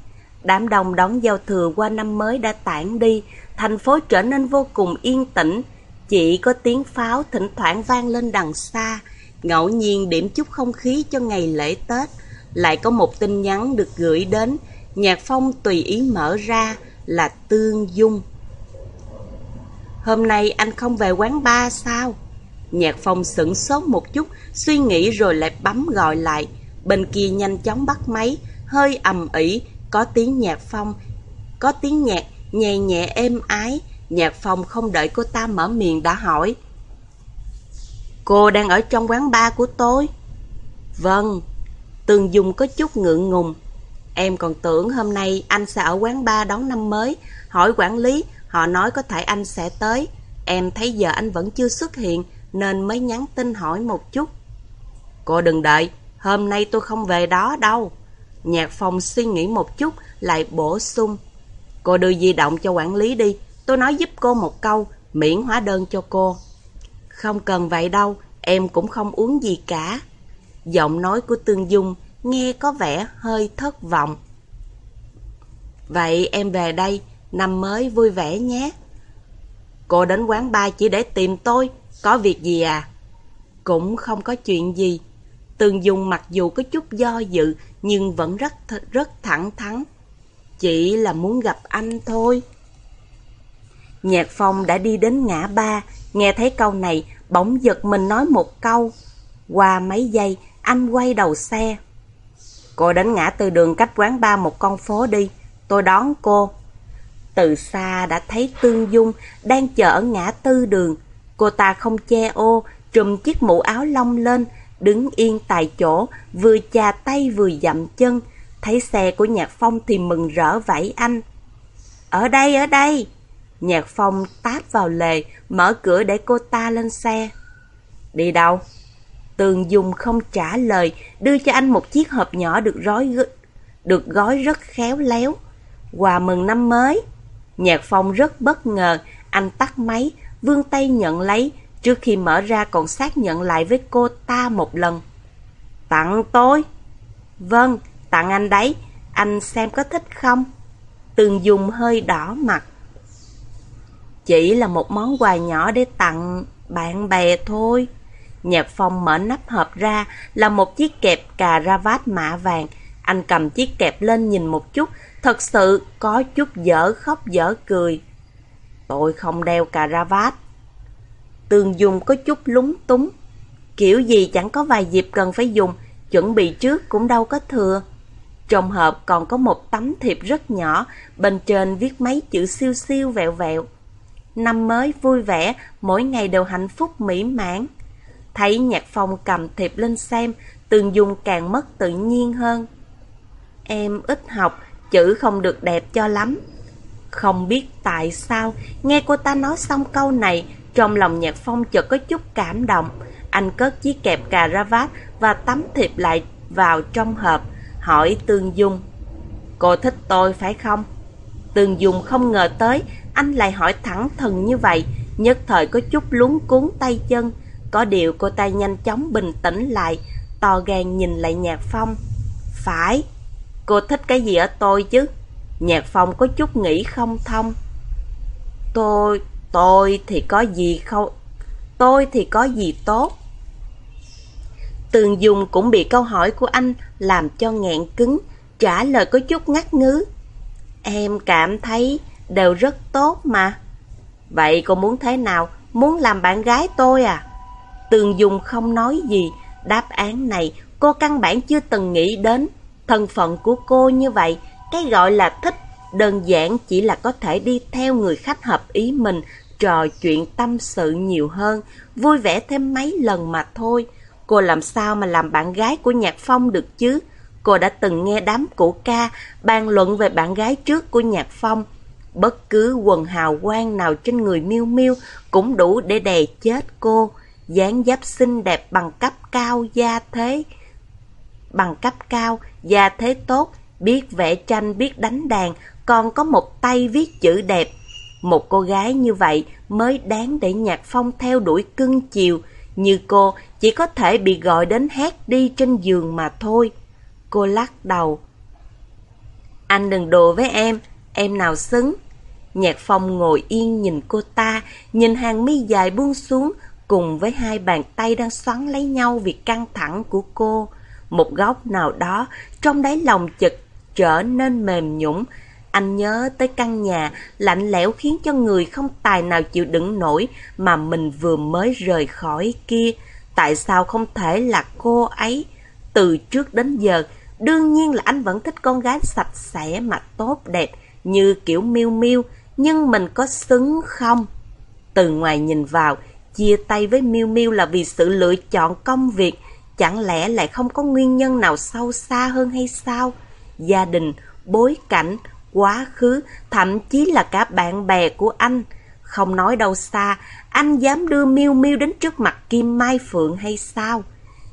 Đám đông đón giao thừa qua năm mới đã tản đi, thành phố trở nên vô cùng yên tĩnh. Chỉ có tiếng pháo thỉnh thoảng vang lên đằng xa, ngẫu nhiên điểm chút không khí cho ngày lễ Tết. Lại có một tin nhắn được gửi đến, Nhạc Phong tùy ý mở ra là Tương Dung. Hôm nay anh không về quán bar sao? Nhạc Phong sững sốt một chút, suy nghĩ rồi lại bấm gọi lại. Bên kia nhanh chóng bắt máy, hơi ầm ĩ, có tiếng nhạc phong, có tiếng nhạc nhẹ nhẹ êm ái. Nhạc phong không đợi cô ta mở miệng đã hỏi. Cô đang ở trong quán bar của tôi? Vâng, Tường Dung có chút ngượng ngùng. Em còn tưởng hôm nay anh sẽ ở quán bar đón năm mới, hỏi quản lý, họ nói có thể anh sẽ tới. Em thấy giờ anh vẫn chưa xuất hiện nên mới nhắn tin hỏi một chút. Cô đừng đợi, hôm nay tôi không về đó đâu. Nhạc Phong suy nghĩ một chút lại bổ sung. Cô đưa di động cho quản lý đi, tôi nói giúp cô một câu, miễn hóa đơn cho cô. Không cần vậy đâu, em cũng không uống gì cả. Giọng nói của Tương Dung nghe có vẻ hơi thất vọng. Vậy em về đây, năm mới vui vẻ nhé. Cô đến quán bar chỉ để tìm tôi, có việc gì à? Cũng không có chuyện gì. Tương Dung mặc dù có chút do dự nhưng vẫn rất rất thẳng thắn. Chỉ là muốn gặp anh thôi. Nhạc Phong đã đi đến ngã ba, nghe thấy câu này, bỗng giật mình nói một câu. Qua mấy giây, anh quay đầu xe. Cô đến ngã tư đường cách quán ba một con phố đi, tôi đón cô. Từ xa đã thấy Tương Dung đang chờ ở ngã tư đường. Cô ta không che ô, trùm chiếc mũ áo lông lên, đứng yên tại chỗ, vừa chà tay vừa dậm chân. Thấy xe của Nhạc Phong thì mừng rỡ vẫy anh. Ở đây, ở đây! Nhạc Phong táp vào lề, mở cửa để cô ta lên xe. Đi đâu? Tường Dung không trả lời, đưa cho anh một chiếc hộp nhỏ được gói được gói rất khéo léo. Quà mừng năm mới. Nhạc Phong rất bất ngờ, anh tắt máy, vươn tay nhận lấy, trước khi mở ra còn xác nhận lại với cô ta một lần. Tặng tôi? Vâng, tặng anh đấy, anh xem có thích không? Tường Dung hơi đỏ mặt. Chỉ là một món quà nhỏ để tặng bạn bè thôi. Nhạc Phong mở nắp hộp ra là một chiếc kẹp cà ra vát mạ vàng. Anh cầm chiếc kẹp lên nhìn một chút, thật sự có chút dở khóc dở cười. Tôi không đeo cà ra vát. Tường dùng có chút lúng túng. Kiểu gì chẳng có vài dịp cần phải dùng, chuẩn bị trước cũng đâu có thừa. Trong hộp còn có một tấm thiệp rất nhỏ, bên trên viết mấy chữ siêu siêu vẹo vẹo. Năm mới vui vẻ, mỗi ngày đều hạnh phúc mỹ mãn. Thấy Nhạc Phong cầm thiệp lên xem, Tường Dung càng mất tự nhiên hơn. Em ít học, chữ không được đẹp cho lắm. Không biết tại sao, nghe cô ta nói xong câu này, trong lòng Nhạc Phong chợt có chút cảm động. Anh cất chiếc kẹp cà ra vát và tấm thiệp lại vào trong hộp, hỏi Tương Dung. Cô thích tôi phải không? Tương Dung không ngờ tới, anh lại hỏi thẳng thừng như vậy, nhất thời có chút lúng cuốn tay chân. Có điều cô ta nhanh chóng bình tĩnh lại, to gan nhìn lại Nhạc Phong. Phải, cô thích cái gì ở tôi chứ? Nhạc Phong có chút nghĩ không thông. Tôi, tôi thì có gì không... Tôi thì có gì tốt. Tường Dung cũng bị câu hỏi của anh làm cho nghẹn cứng, trả lời có chút ngắt ngứ. Em cảm thấy đều rất tốt mà. Vậy cô muốn thế nào? Muốn làm bạn gái tôi à? Tường Dung không nói gì, đáp án này cô căn bản chưa từng nghĩ đến. Thân phận của cô như vậy, cái gọi là thích, đơn giản chỉ là có thể đi theo người khách hợp ý mình, trò chuyện tâm sự nhiều hơn, vui vẻ thêm mấy lần mà thôi. Cô làm sao mà làm bạn gái của Nhạc Phong được chứ? Cô đã từng nghe đám cũ ca bàn luận về bạn gái trước của Nhạc Phong. Bất cứ quần hào quang nào trên người miêu miêu cũng đủ để đè chết cô dáng dấp xinh đẹp bằng cấp cao gia thế. Bằng cấp cao, gia thế tốt, biết vẽ tranh, biết đánh đàn, còn có một tay viết chữ đẹp. Một cô gái như vậy mới đáng để Nhạc Phong theo đuổi cưng chiều, như cô chỉ có thể bị gọi đến hát đi trên giường mà thôi. Cô lắc đầu. Anh đừng đùa với em, em nào xứng. Nhạc Phong ngồi yên nhìn cô ta, nhìn hàng mi dài buông xuống, cùng với hai bàn tay đang xoắn lấy nhau vì căng thẳng của cô. Một góc nào đó, trong đáy lòng chực trở nên mềm nhũng. Anh nhớ tới căn nhà lạnh lẽo khiến cho người không tài nào chịu đựng nổi mà mình vừa mới rời khỏi kia. Tại sao không thể là cô ấy? Từ trước đến giờ, đương nhiên là anh vẫn thích con gái sạch sẽ mà tốt đẹp như kiểu miêu miêu, nhưng mình có xứng không? Từ ngoài nhìn vào, Chia tay với Miu Miu là vì sự lựa chọn công việc, chẳng lẽ lại không có nguyên nhân nào sâu xa hơn hay sao? Gia đình, bối cảnh, quá khứ, thậm chí là cả bạn bè của anh. Không nói đâu xa, anh dám đưa miêu miêu đến trước mặt Kim Mai Phượng hay sao?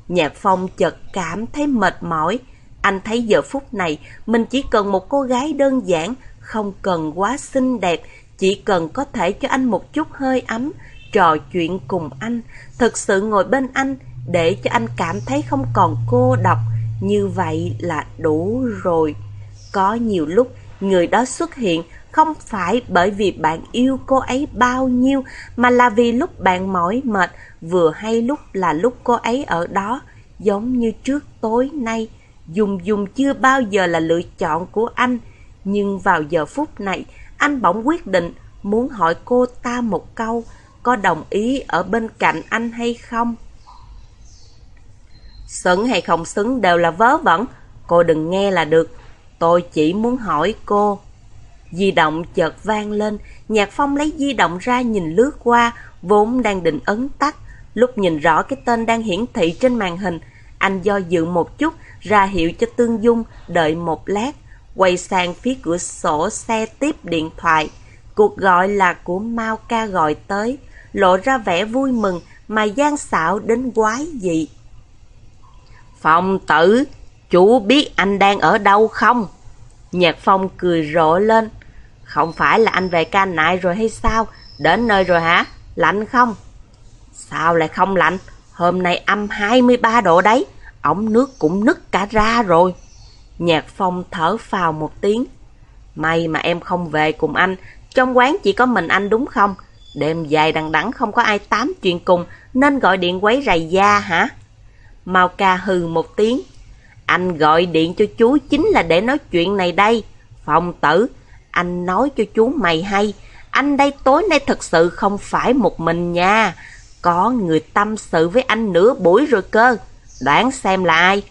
Nhạc Phong chợt cảm thấy mệt mỏi. Anh thấy giờ phút này mình chỉ cần một cô gái đơn giản, không cần quá xinh đẹp, chỉ cần có thể cho anh một chút hơi ấm, trò chuyện cùng anh, thực sự ngồi bên anh để cho anh cảm thấy không còn cô độc. Như vậy là đủ rồi. Có nhiều lúc người đó xuất hiện không phải bởi vì bạn yêu cô ấy bao nhiêu, mà là vì lúc bạn mỏi mệt, vừa hay lúc là lúc cô ấy ở đó, giống như trước tối nay. Dùng dùng chưa bao giờ là lựa chọn của anh, nhưng vào giờ phút này, anh bỗng quyết định muốn hỏi cô ta một câu, có đồng ý ở bên cạnh anh hay không? Xứng hay không xứng đều là vớ vẩn, cô đừng nghe là được, tôi chỉ muốn hỏi cô. Di động chợt vang lên, Nhạc Phong lấy di động ra nhìn lướt qua, vốn đang định ấn tắt. Lúc nhìn rõ cái tên đang hiển thị trên màn hình, anh do dự một chút, ra hiệu cho Tương Dung, đợi một lát, quay sang phía cửa sổ xe tiếp điện thoại. Cuộc gọi là của Mao ca gọi tới, lộ ra vẻ vui mừng mà gian xảo đến quái dị. Phong tử, chú biết anh đang ở đâu không? Nhạc Phong cười rộ lên. Không phải là anh về ca nại rồi hay sao? Đến nơi rồi hả? Lạnh không? Sao lại không lạnh? Hôm nay âm 23 độ đấy. Ống nước cũng nứt cả ra rồi. Nhạc Phong thở phào một tiếng. May mà em không về cùng anh. Trong quán chỉ có mình anh đúng không? Đêm dài đằng đẵng không có ai tám chuyện cùng nên gọi điện quấy rầy da hả? Mao ca hừ một tiếng. Anh gọi điện cho chú chính là để nói chuyện này đây. Phong tử, anh nói cho chú mày hay, anh đây tối nay thật sự không phải một mình nha. Có người tâm sự với anh nửa buổi rồi cơ. Đoán xem là ai?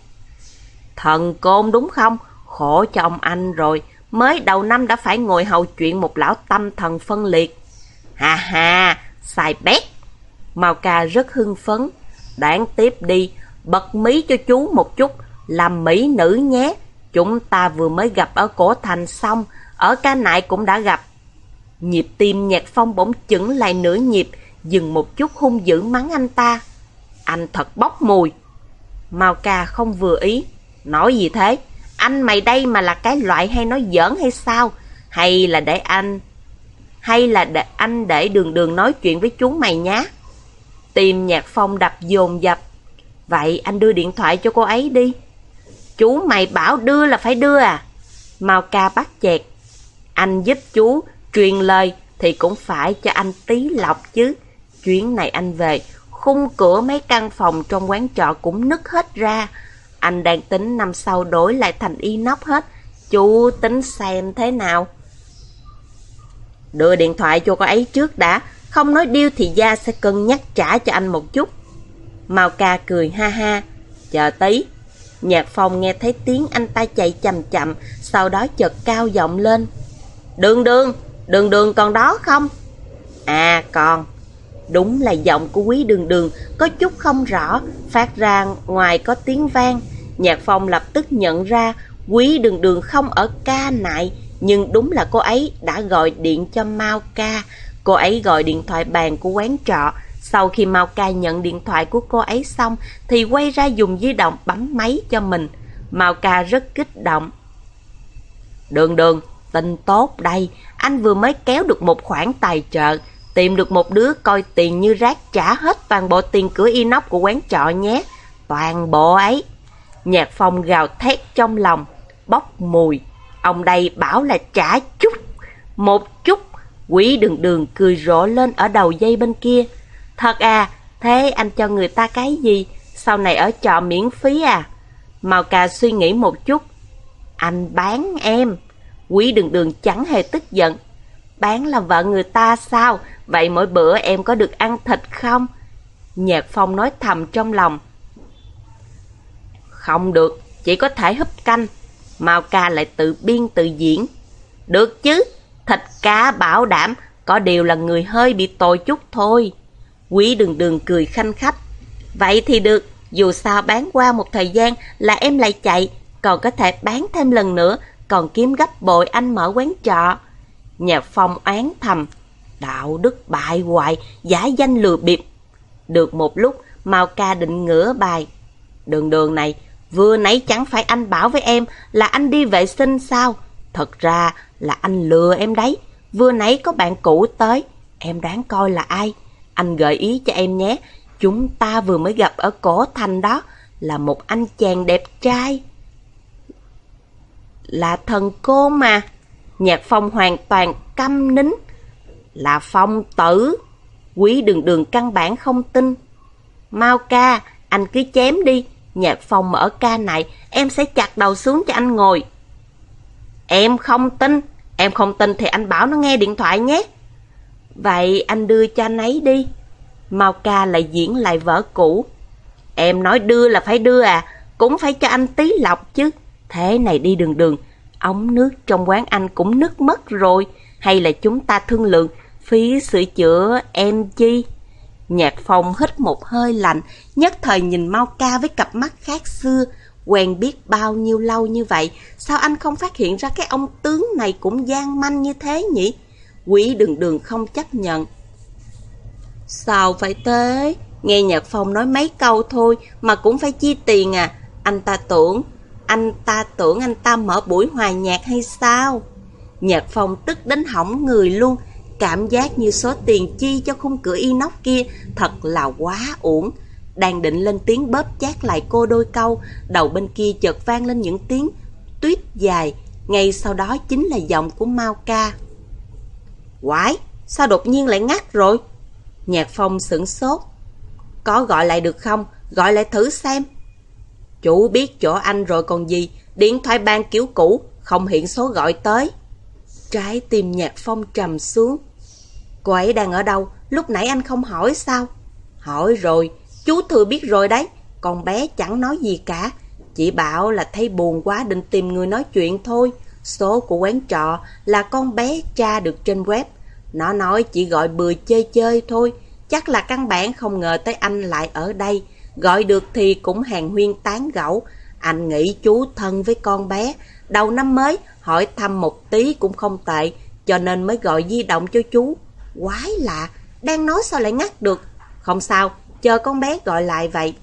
Thần côn đúng không? Khổ cho ông anh rồi. Mới đầu năm đã phải ngồi hầu chuyện một lão tâm thần phân liệt. Hà hà, xài bét. Mao ca rất hưng phấn. Đoán tiếp đi, bật mí cho chú một chút. Làm mỹ nữ nhé. Chúng ta vừa mới gặp ở cổ thành xong, ở ca nại cũng đã gặp. Nhịp tim nhạc phong bỗng chững lại nửa nhịp, dừng một chút hung dữ mắng anh ta. Anh thật bốc mùi. Mao ca không vừa ý. Nói gì thế? Anh mày đây mà là cái loại hay nói giỡn hay sao? Hay là để anh... Hay là để anh để đường đường nói chuyện với chú mày nhá? Tim nhạc phong đập dồn dập. Vậy anh đưa điện thoại cho cô ấy đi. Chú mày bảo đưa là phải đưa à? Mau ca bắt chẹt. Anh giúp chú truyền lời thì cũng phải cho anh tí lọc chứ. Chuyến này anh về, khung cửa mấy căn phòng trong quán trọ cũng nứt hết ra. Anh đang tính năm sau đổi lại thành inox hết. Chú tính xem thế nào? Đưa điện thoại cho cô ấy trước đã. Không nói điêu thì Gia sẽ cân nhắc trả cho anh một chút. Mao ca cười ha ha. Chờ tí. Nhạc phòng nghe thấy tiếng anh ta chạy chậm chậm, sau đó chợt cao giọng lên. Đường đường, đường đường còn đó không? À còn. Đúng là giọng của quý đường đường có chút không rõ, phát ra ngoài có tiếng vang. Nhạc phong lập tức nhận ra quý đường đường không ở ca nại, nhưng đúng là cô ấy đã gọi điện cho Mao ca. Cô ấy gọi điện thoại bàn của quán trọ. Sau khi Mao ca nhận điện thoại của cô ấy xong, thì quay ra dùng di động bấm máy cho mình. Mao ca rất kích động. Đường đường, Tin tốt đây, anh vừa mới kéo được một khoản tài trợ, tìm được một đứa coi tiền như rác trả hết toàn bộ tiền cửa inox của quán trọ nhé. Toàn bộ ấy. Nhạc phong gào thét trong lòng, bốc mùi. Ông đây bảo là trả chút, một chút. Quỷ đường đường cười rộ lên ở đầu dây bên kia. Thật à, thế anh cho người ta cái gì? Sau này ở trọ miễn phí à? Màu cà suy nghĩ một chút. Anh bán em. Quý đường đường chẳng hề tức giận. Bán là vợ người ta sao? Vậy mỗi bữa em có được ăn thịt không? Nhạc Phong nói thầm trong lòng. Không được, chỉ có thể húp canh. Mao ca lại tự biên tự diễn. Được chứ, thịt cá bảo đảm, có điều là người hơi bị tồi chút thôi. Quý đường đường cười khanh khách. Vậy thì được, dù sao bán qua một thời gian là em lại chạy, còn có thể bán thêm lần nữa còn kiếm gấp bội anh mở quán trọ. nhà phong oán thầm. Đạo đức bại hoại, giả danh lừa bịp. Được một lúc, Mao ca định ngửa bài. Đường đường này, vừa nãy chẳng phải anh bảo với em là anh đi vệ sinh sao? Thật ra là anh lừa em đấy. Vừa nãy có bạn cũ tới, em đoán coi là ai? Anh gợi ý cho em nhé, chúng ta vừa mới gặp ở cổ thành đó, là một anh chàng đẹp trai. Là thần cô mà. Nhạc phong hoàn toàn câm nín. Là phong tử. Quý đường đường căn bản không tin. Mau ca, anh cứ chém đi. Nhạc phong mở ca này, em sẽ chặt đầu xuống cho anh ngồi. Em không tin. Em không tin thì anh bảo nó nghe điện thoại nhé. Vậy anh đưa cho anh ấy đi. Mau ca lại diễn lại vở cũ. Em nói đưa là phải đưa à, cũng phải cho anh tí lọc chứ. Thế này đi đường đường, ống nước trong quán anh cũng nứt mất rồi. Hay là chúng ta thương lượng, phí sửa chữa em chi? Nhạc phong hít một hơi lạnh, nhất thời nhìn Mau Ca với cặp mắt khác xưa. Quen biết bao nhiêu lâu như vậy, sao anh không phát hiện ra cái ông tướng này cũng gian manh như thế nhỉ? Quý đường đường không chấp nhận. Sao phải thế? Nghe Nhạc Phong nói mấy câu thôi mà cũng phải chi tiền à. Anh ta tưởng, anh ta tưởng anh ta mở buổi hòa nhạc hay sao? Nhạc Phong tức đến hỏng người luôn. Cảm giác như số tiền chi cho khung cửa inox kia thật là quá uổng. Đang định lên tiếng bóp chát lại cô đôi câu, đầu bên kia chợt vang lên những tiếng tuyết dài. Ngay sau đó chính là giọng của Mao Ca. Quái, sao đột nhiên lại ngắt rồi? Nhạc Phong sửng sốt, có gọi lại được không? Gọi lại thử xem. Chủ biết chỗ anh rồi còn gì, điện thoại ban kiểu cũ, không hiện số gọi tới. Trái tim nhạc phong trầm xuống. Cô ấy đang ở đâu? Lúc nãy anh không hỏi sao? Hỏi rồi, chú thừa biết rồi đấy. Con bé chẳng nói gì cả. Chỉ bảo là thấy buồn quá định tìm người nói chuyện thôi. Số của quán trọ là con bé tra được trên web. Nó nói chỉ gọi bừa chơi chơi thôi. Chắc là căn bản không ngờ tới anh lại ở đây. Gọi được thì cũng hàng huyên tán gẫu. Anh nghĩ chú thân với con bé. Đầu năm mới hỏi thăm một tí cũng không tệ. Cho nên mới gọi di động cho chú. Quái lạ, đang nói sao lại ngắt được. Không sao, chờ con bé gọi lại vậy.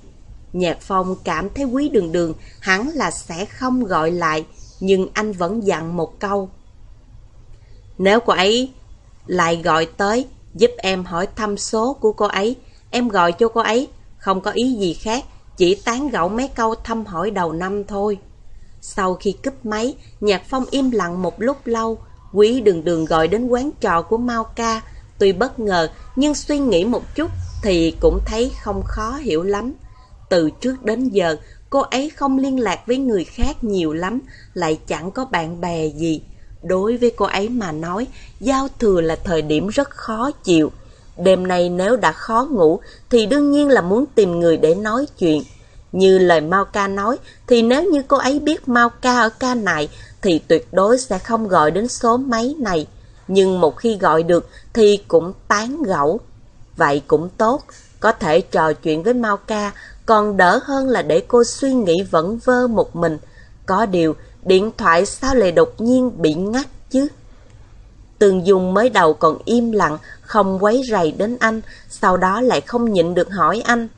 Nhạc Phong cảm thấy quý đường đường hẳn là sẽ không gọi lại. Nhưng anh vẫn dặn một câu. Nếu cô ấy lại gọi tới giúp em hỏi thăm số của cô ấy. Em gọi cho cô ấy, không có ý gì khác, chỉ tán gẫu mấy câu thăm hỏi đầu năm thôi. Sau khi cúp máy, Nhạc Phong im lặng một lúc lâu, Quý đường đường gọi đến quán trò của Mao Ca. Tuy bất ngờ, nhưng suy nghĩ một chút thì cũng thấy không khó hiểu lắm. Từ trước đến giờ, cô ấy không liên lạc với người khác nhiều lắm, lại chẳng có bạn bè gì. Đối với cô ấy mà nói, giao thừa là thời điểm rất khó chịu. Đêm nay nếu đã khó ngủ thì đương nhiên là muốn tìm người để nói chuyện. Như lời Mao Ca nói thì nếu như cô ấy biết Mao Ca ở ca này thì tuyệt đối sẽ không gọi đến số máy này. Nhưng một khi gọi được thì cũng tán gẫu. Vậy cũng tốt, có thể trò chuyện với Mao Ca còn đỡ hơn là để cô suy nghĩ vẫn vơ một mình. Có điều Điện thoại sao lại đột nhiên bị ngắt chứ? Tường Dung mới đầu còn im lặng, không quấy rầy đến anh, sau đó lại không nhịn được hỏi anh.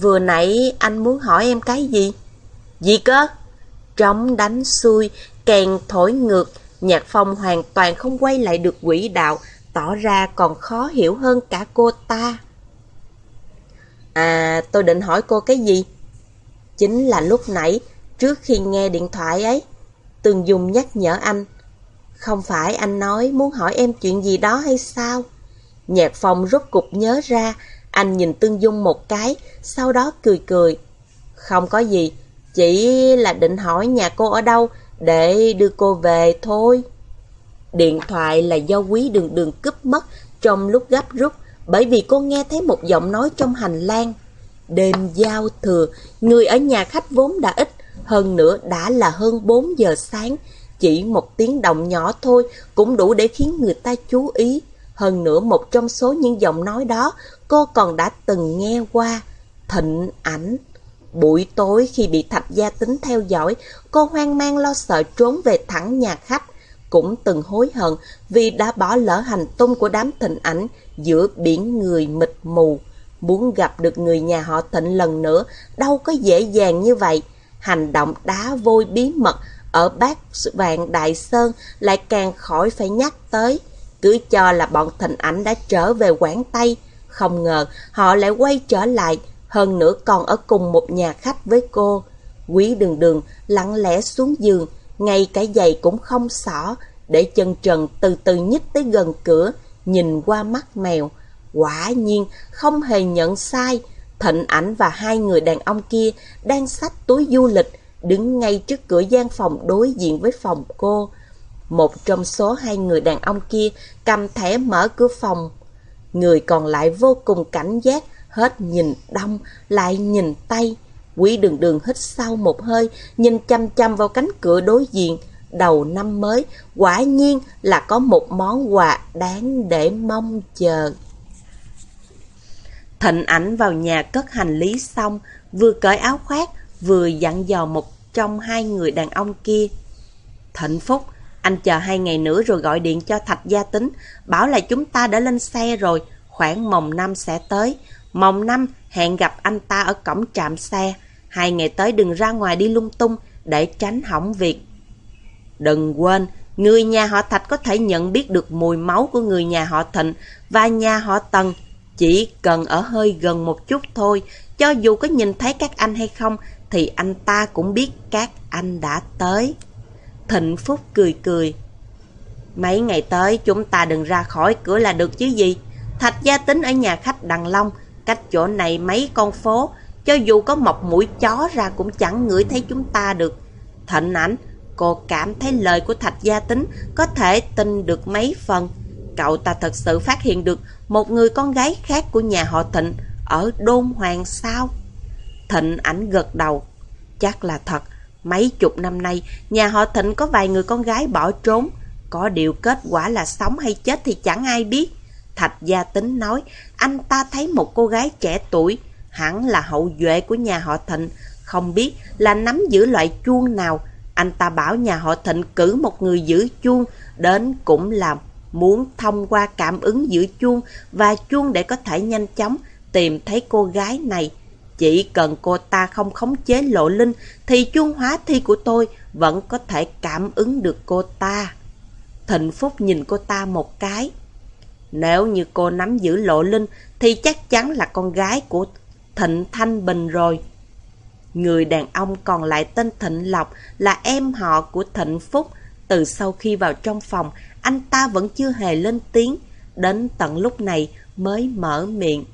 Vừa nãy anh muốn hỏi em cái gì? Gì cơ? Trống đánh xuôi, kèn thổi ngược, nhạc phong hoàn toàn không quay lại được quỹ đạo, tỏ ra còn khó hiểu hơn cả cô ta. À, tôi định hỏi cô cái gì? Chính là lúc nãy Trước khi nghe điện thoại ấy, Tường Dung nhắc nhở anh. Không phải anh nói muốn hỏi em chuyện gì đó hay sao? Nhạc phong rốt cục nhớ ra, anh nhìn Tương Dung một cái, sau đó cười cười. Không có gì, chỉ là định hỏi nhà cô ở đâu để đưa cô về thôi. Điện thoại là do quý đường đường cướp mất trong lúc gấp rút bởi vì cô nghe thấy một giọng nói trong hành lang. Đêm giao thừa, người ở nhà khách vốn đã ít, hơn nữa đã là hơn 4 giờ sáng, chỉ một tiếng động nhỏ thôi cũng đủ để khiến người ta chú ý. Hơn nữa một trong số những giọng nói đó cô còn đã từng nghe qua. Thịnh ảnh. Buổi tối khi bị thạch gia tính theo dõi, cô hoang mang lo sợ trốn về thẳng nhà khách. cũng từng hối hận vì đã bỏ lỡ hành tung của đám thịnh ảnh giữa biển người mịt mù. Muốn gặp được người nhà họ thịnh lần nữa đâu có dễ dàng như vậy. Hành động đá vôi bí mật ở bát vạn đại sơn lại càng khỏi phải nhắc tới. Cứ cho là bọn thịnh ảnh đã trở về Quảng Tây. Không ngờ họ lại quay trở lại, hơn nữa còn ở cùng một nhà khách với cô. Quý đường đường lặng lẽ xuống giường, ngay cả giày cũng không xỏ, để chân trần từ từ nhích tới gần cửa, nhìn qua mắt mèo. Quả nhiên không hề nhận sai, Thịnh ảnh và hai người đàn ông kia đang xách túi du lịch, đứng ngay trước cửa gian phòng đối diện với phòng cô. Một trong số hai người đàn ông kia cầm thẻ mở cửa phòng. Người còn lại vô cùng cảnh giác, hết nhìn đông, lại nhìn tây. Quý đường đường hít sâu một hơi, nhìn chăm chăm vào cánh cửa đối diện. Đầu năm mới, quả nhiên là có một món quà đáng để mong chờ. Thịnh ảnh vào nhà cất hành lý xong, vừa cởi áo khoác, vừa dặn dò một trong hai người đàn ông kia. Thịnh Phúc, anh chờ hai ngày nữa rồi gọi điện cho Thạch Gia Tính, bảo là chúng ta đã lên xe rồi, khoảng mồng năm sẽ tới. Mồng năm hẹn gặp anh ta ở cổng trạm xe. Hai ngày tới đừng ra ngoài đi lung tung để tránh hỏng việc. Đừng quên, người nhà họ Thạch có thể nhận biết được mùi máu của người nhà họ Thịnh và nhà họ Tần. Chỉ cần ở hơi gần một chút thôi, cho dù có nhìn thấy các anh hay không, thì anh ta cũng biết các anh đã tới. Thịnh Phúc cười cười. Mấy ngày tới chúng ta đừng ra khỏi cửa là được chứ gì. Thạch gia tính ở nhà khách Đằng Long, cách chỗ này mấy con phố, cho dù có mọc mũi chó ra cũng chẳng ngửi thấy chúng ta được. Thịnh ảnh, cô cảm thấy lời của Thạch gia tính có thể tin được mấy phần. Cậu ta thật sự phát hiện được một người con gái khác của nhà họ Thịnh ở Đôn Hoàng sao? Thịnh ảnh gật đầu. Chắc là thật, mấy chục năm nay nhà họ Thịnh có vài người con gái bỏ trốn. Có điều kết quả là sống hay chết thì chẳng ai biết. Thạch Gia Tính nói, anh ta thấy một cô gái trẻ tuổi, hẳn là hậu duệ của nhà họ Thịnh, không biết là nắm giữ loại chuông nào. Anh ta bảo nhà họ Thịnh cử một người giữ chuông, đến cũng là muốn thông qua cảm ứng giữ chuông và chuông để có thể nhanh chóng tìm thấy cô gái này. Chỉ cần cô ta không khống chế lộ linh thì chuông hóa thi của tôi vẫn có thể cảm ứng được cô ta. Thịnh Phúc nhìn cô ta một cái. Nếu như cô nắm giữ lộ linh thì chắc chắn là con gái của Thịnh Thanh Bình rồi. Người đàn ông còn lại tên Thịnh Lộc là em họ của Thịnh Phúc. Từ sau khi vào trong phòng, anh ta vẫn chưa hề lên tiếng. Đến tận lúc này mới mở miệng.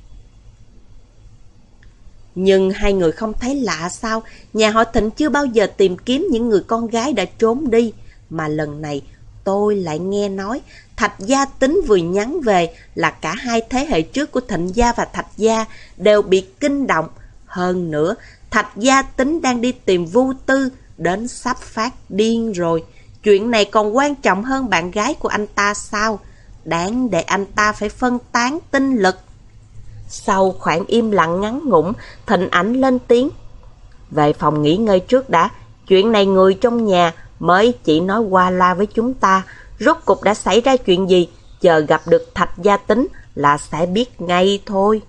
Nhưng hai người không thấy lạ sao, nhà họ Thịnh chưa bao giờ tìm kiếm những người con gái đã trốn đi. Mà lần này tôi lại nghe nói Thạch Gia tính vừa nhắn về là cả hai thế hệ trước của Thịnh Gia và Thạch Gia đều bị kinh động. Hơn nữa, Thạch Gia tính đang đi tìm Vu Tư, đến sắp phát điên rồi. Chuyện này còn quan trọng hơn bạn gái của anh ta sao? Đáng để anh ta phải phân tán tinh lực. Sau khoảng im lặng ngắn ngủn, thịnh ảnh lên tiếng. Về phòng nghỉ ngơi trước đã, chuyện này người trong nhà mới chỉ nói qua la với chúng ta. Rốt cục đã xảy ra chuyện gì, chờ gặp được thạch gia tính là sẽ biết ngay thôi.